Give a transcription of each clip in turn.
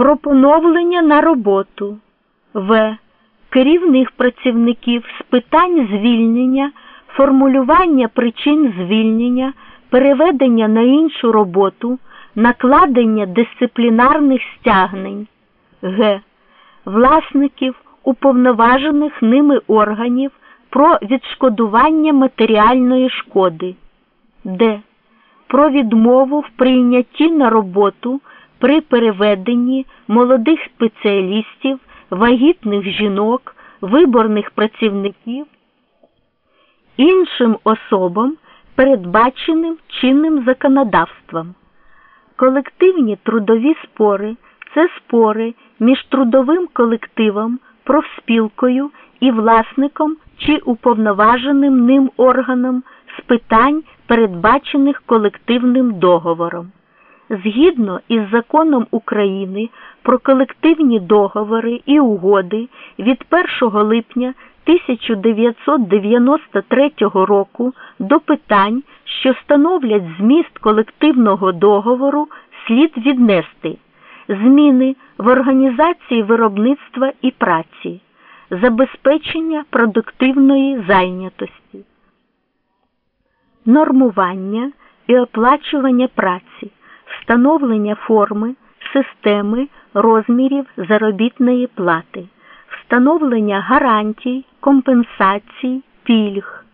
про поновлення на роботу. В. Керівних працівників з питань звільнення, формулювання причин звільнення, переведення на іншу роботу, накладення дисциплінарних стягнень. Г. Власників уповноважених ними органів про відшкодування матеріальної шкоди. Д. Про відмову в прийнятті на роботу при переведенні молодих спеціалістів, вагітних жінок, виборних працівників іншим особам, передбаченим чинним законодавством. Колективні трудові спори це спори між трудовим колективом, профспілкою і власником чи уповноваженим ним органом з питань, передбачених колективним договором. Згідно із законом України про колективні договори і угоди від 1 липня 1993 року до питань, що становлять зміст колективного договору, слід віднести зміни в організації виробництва і праці, забезпечення продуктивної зайнятості, нормування і оплачування праці, встановлення форми, системи розмірів заробітної плати, встановлення гарантій, компенсацій, пільг,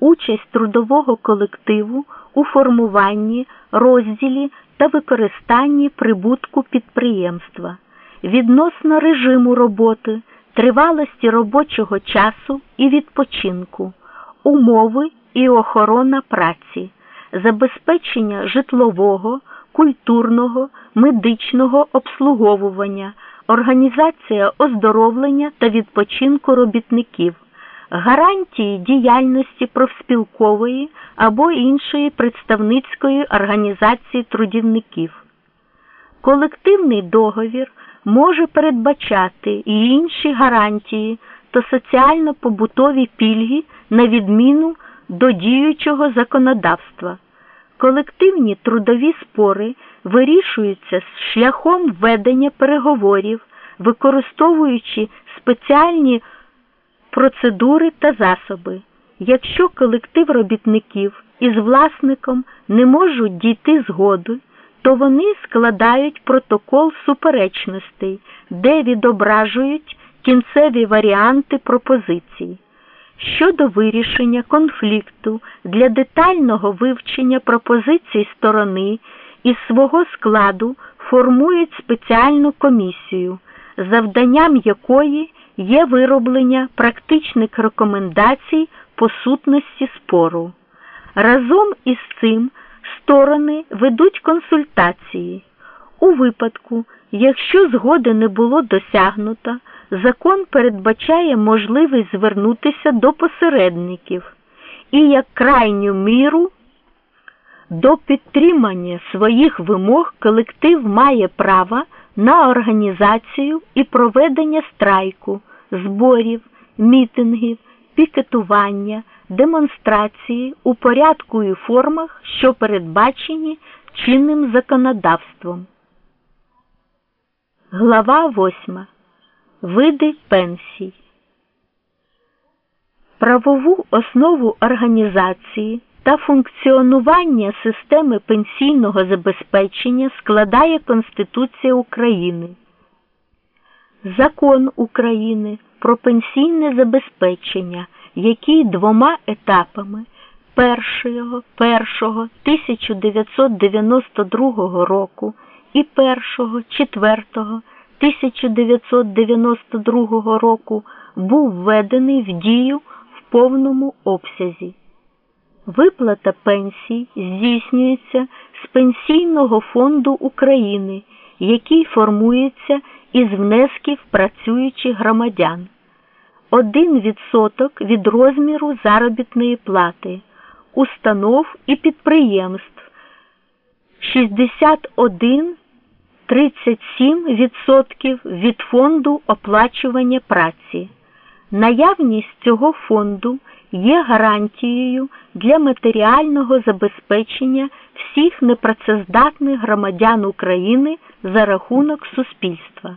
участь трудового колективу у формуванні, розділі та використанні прибутку підприємства, відносно режиму роботи, тривалості робочого часу і відпочинку, умови і охорона праці, забезпечення житлового, культурного, медичного обслуговування, організація оздоровлення та відпочинку робітників гарантії діяльності профспілкової або іншої представницької організації трудівників. Колективний договір може передбачати і інші гарантії та соціально-побутові пільги на відміну до діючого законодавства. Колективні трудові спори вирішуються шляхом ведення переговорів, використовуючи спеціальні процедури та засоби. Якщо колектив робітників із власником не можуть дійти згоди, то вони складають протокол суперечностей, де відображують кінцеві варіанти пропозицій. Щодо вирішення конфлікту для детального вивчення пропозицій сторони із свого складу формують спеціальну комісію, завданням якої є вироблення практичних рекомендацій по сутності спору. Разом із цим сторони ведуть консультації. У випадку, якщо згоди не було досягнуто, закон передбачає можливість звернутися до посередників і як крайню міру до підтримання своїх вимог колектив має право на організацію і проведення страйку зборів, мітингів, пікетування, демонстрації у порядку і формах, що передбачені чинним законодавством. Глава 8. Види пенсій. Правову основу організації та функціонування системи пенсійного забезпечення складає Конституція України. Закон України про пенсійне забезпечення, який двома етапами першого, першого 1992 року і першого, четвертого 1992 року був введений в дію в повному обсязі. Виплата пенсій здійснюється з Пенсійного фонду України, який формується із внесків працюючих громадян. 1% від розміру заробітної плати, установ і підприємств 61 37% від фонду оплачування праці. Наявність цього фонду є гарантією для матеріального забезпечення всіх непрацездатних громадян України за рахунок суспільства.